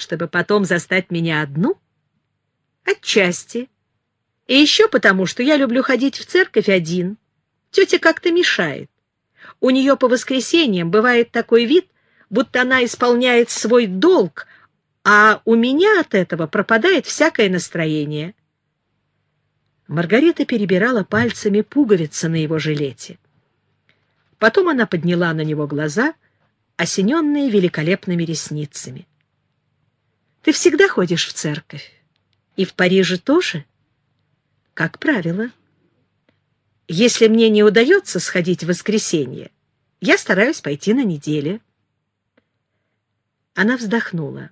чтобы потом застать меня одну? Отчасти. И еще потому, что я люблю ходить в церковь один. Тетя как-то мешает. У нее по воскресеньям бывает такой вид, будто она исполняет свой долг, а у меня от этого пропадает всякое настроение. Маргарита перебирала пальцами пуговицы на его жилете. Потом она подняла на него глаза, осененные великолепными ресницами. — Ты всегда ходишь в церковь? И в Париже тоже? — Как правило. Если мне не удается сходить в воскресенье, я стараюсь пойти на неделе. Она вздохнула.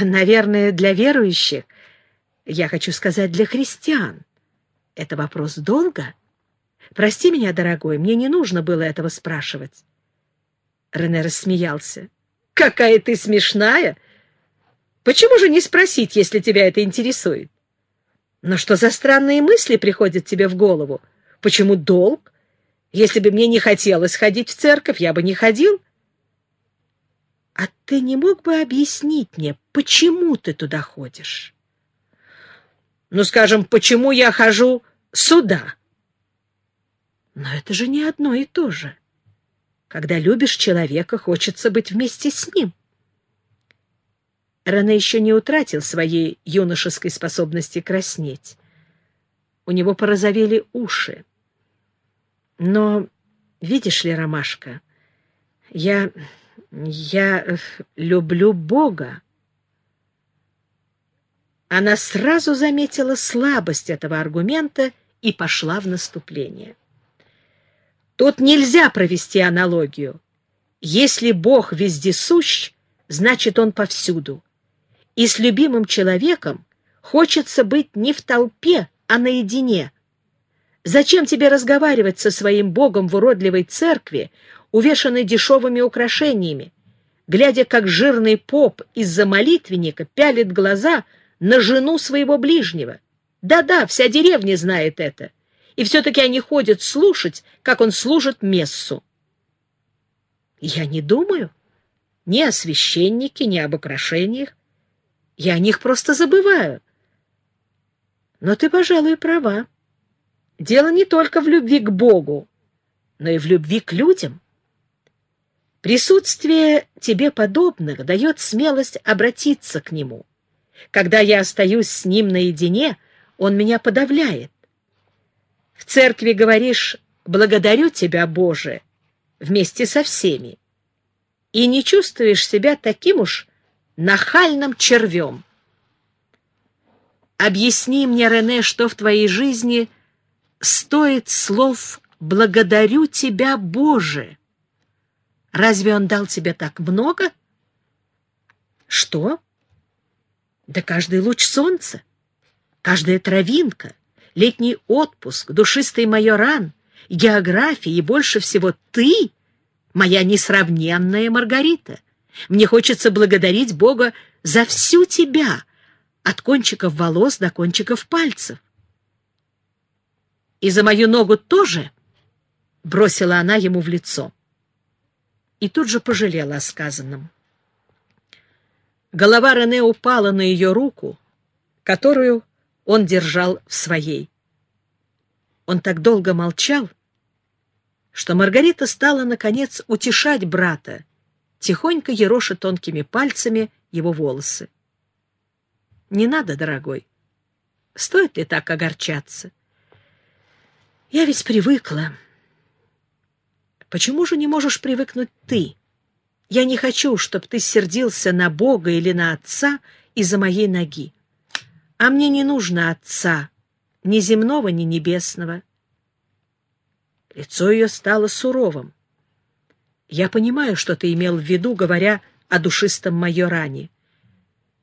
Наверное, для верующих, я хочу сказать, для христиан, это вопрос долга. Прости меня, дорогой, мне не нужно было этого спрашивать. Рене рассмеялся. «Какая ты смешная! Почему же не спросить, если тебя это интересует? Но что за странные мысли приходят тебе в голову? Почему долг? Если бы мне не хотелось ходить в церковь, я бы не ходил. А ты не мог бы объяснить мне, почему ты туда ходишь? Ну, скажем, почему я хожу сюда? Но это же не одно и то же. Когда любишь человека, хочется быть вместе с ним. Рене еще не утратил своей юношеской способности краснеть. У него порозовели уши. Но, видишь ли, Ромашка, я... я люблю Бога. Она сразу заметила слабость этого аргумента и пошла в наступление. Тут нельзя провести аналогию. Если Бог вездесущ, значит, Он повсюду. И с любимым человеком хочется быть не в толпе, а наедине. Зачем тебе разговаривать со своим Богом в уродливой церкви, увешанной дешевыми украшениями, глядя, как жирный поп из-за молитвенника пялит глаза на жену своего ближнего? Да-да, вся деревня знает это и все-таки они ходят слушать, как он служит мессу. Я не думаю ни о священнике, ни об украшениях. Я о них просто забываю. Но ты, пожалуй, права. Дело не только в любви к Богу, но и в любви к людям. Присутствие тебе подобных дает смелость обратиться к нему. Когда я остаюсь с ним наедине, он меня подавляет. В церкви говоришь «благодарю тебя, Боже» вместе со всеми, и не чувствуешь себя таким уж нахальным червем. Объясни мне, Рене, что в твоей жизни стоит слов «благодарю тебя, Боже». Разве он дал тебе так много? Что? Да каждый луч солнца, каждая травинка — летний отпуск, душистый майоран, география и больше всего ты, моя несравненная Маргарита. Мне хочется благодарить Бога за всю тебя, от кончиков волос до кончиков пальцев. И за мою ногу тоже бросила она ему в лицо. И тут же пожалела о сказанном. Голова Рене упала на ее руку, которую он держал в своей. Он так долго молчал, что Маргарита стала, наконец, утешать брата, тихонько ероша тонкими пальцами его волосы. «Не надо, дорогой. Стоит ли так огорчаться? Я ведь привыкла. Почему же не можешь привыкнуть ты? Я не хочу, чтобы ты сердился на Бога или на Отца из-за моей ноги. А мне не нужно отца, ни земного, ни небесного. Лицо ее стало суровым. Я понимаю, что ты имел в виду, говоря о душистом майоране.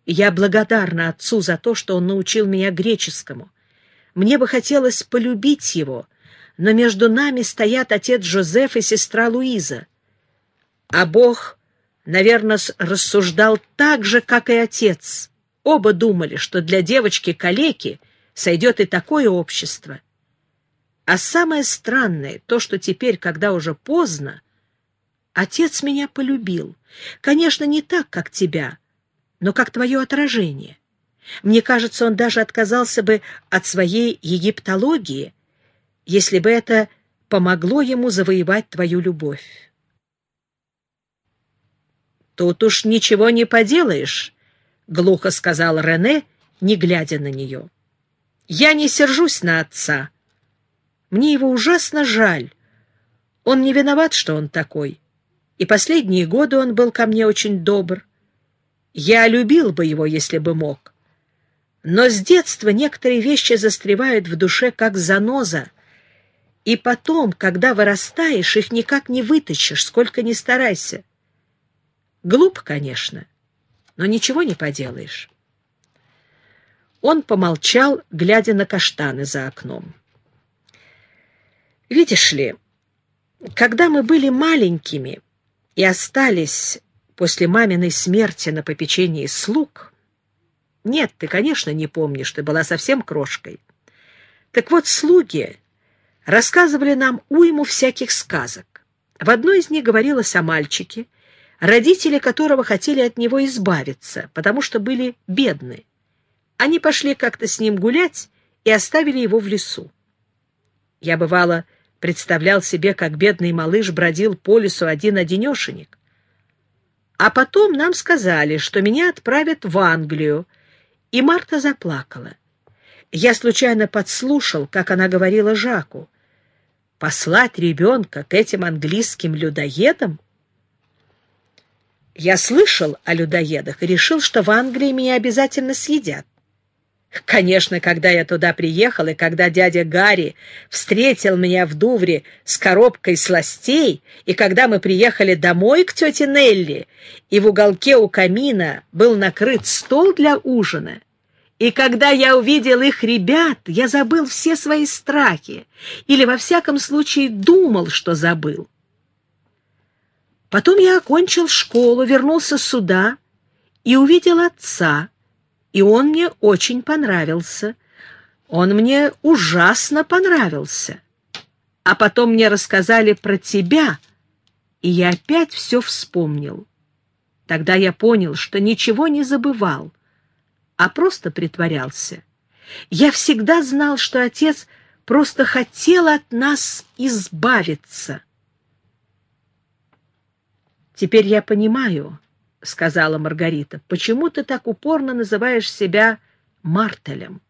Я благодарна отцу за то, что он научил меня греческому. Мне бы хотелось полюбить его, но между нами стоят отец Жозеф и сестра Луиза. А Бог, наверное, рассуждал так же, как и отец. Оба думали, что для девочки-калеки сойдет и такое общество. А самое странное, то, что теперь, когда уже поздно, отец меня полюбил. Конечно, не так, как тебя, но как твое отражение. Мне кажется, он даже отказался бы от своей египтологии, если бы это помогло ему завоевать твою любовь. «Тут уж ничего не поделаешь», — глухо сказал Рене, не глядя на нее. «Я не сержусь на отца. Мне его ужасно жаль. Он не виноват, что он такой. И последние годы он был ко мне очень добр. Я любил бы его, если бы мог. Но с детства некоторые вещи застревают в душе, как заноза, и потом, когда вырастаешь, их никак не вытащишь, сколько ни старайся. Глупо, конечно, но ничего не поделаешь. Он помолчал, глядя на каштаны за окном. Видишь ли, когда мы были маленькими и остались после маминой смерти на попечении слуг... Нет, ты, конечно, не помнишь, ты была совсем крошкой. Так вот, слуги рассказывали нам уйму всяких сказок. В одной из них говорилось о мальчике, родители которого хотели от него избавиться, потому что были бедны. Они пошли как-то с ним гулять и оставили его в лесу. Я, бывало, представлял себе, как бедный малыш бродил по лесу один-одинешенек. А потом нам сказали, что меня отправят в Англию, и Марта заплакала. Я случайно подслушал, как она говорила Жаку. «Послать ребенка к этим английским людоедам?» Я слышал о людоедах и решил, что в Англии меня обязательно съедят. Конечно, когда я туда приехал, и когда дядя Гарри встретил меня в Дувре с коробкой сластей, и когда мы приехали домой к тете Нелли, и в уголке у камина был накрыт стол для ужина, и когда я увидел их ребят, я забыл все свои страхи, или, во всяком случае, думал, что забыл. Потом я окончил школу, вернулся сюда и увидел отца, и он мне очень понравился. Он мне ужасно понравился. А потом мне рассказали про тебя, и я опять все вспомнил. Тогда я понял, что ничего не забывал, а просто притворялся. Я всегда знал, что отец просто хотел от нас избавиться. Теперь я понимаю, — сказала Маргарита, — почему ты так упорно называешь себя Мартелем?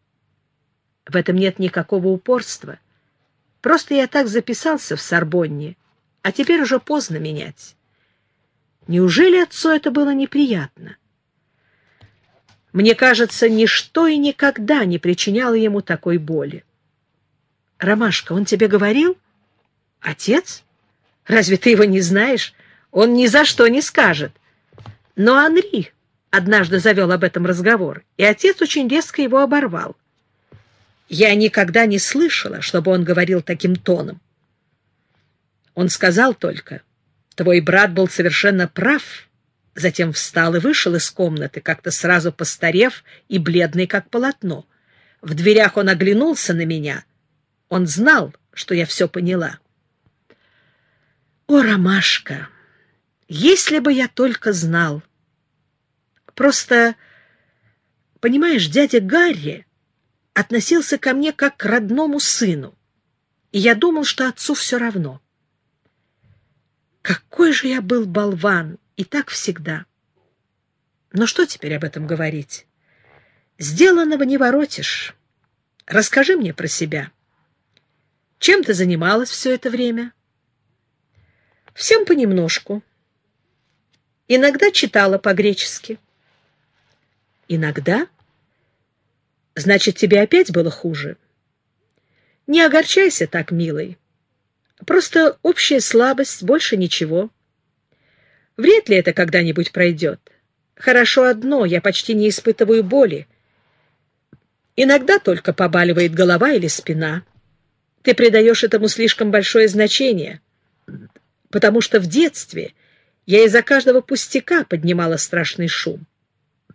В этом нет никакого упорства. Просто я так записался в Сорбонне, а теперь уже поздно менять. Неужели отцу это было неприятно? Мне кажется, ничто и никогда не причиняло ему такой боли. Ромашка, он тебе говорил? Отец? Разве ты его не знаешь? Он ни за что не скажет. Но Анри однажды завел об этом разговор, и отец очень резко его оборвал. Я никогда не слышала, чтобы он говорил таким тоном. Он сказал только, «Твой брат был совершенно прав», затем встал и вышел из комнаты, как-то сразу постарев и бледный, как полотно. В дверях он оглянулся на меня. Он знал, что я все поняла. «О, Ромашка, если бы я только знал!» Просто, понимаешь, дядя Гарри относился ко мне как к родному сыну, и я думал, что отцу все равно. Какой же я был болван, и так всегда. Но что теперь об этом говорить? Сделанного не воротишь. Расскажи мне про себя. Чем ты занималась все это время? Всем понемножку. Иногда читала по-гречески. Иногда? Значит, тебе опять было хуже? Не огорчайся так, милый. Просто общая слабость, больше ничего. Вряд ли это когда-нибудь пройдет. Хорошо одно, я почти не испытываю боли. Иногда только побаливает голова или спина. Ты придаешь этому слишком большое значение, потому что в детстве я из-за каждого пустяка поднимала страшный шум.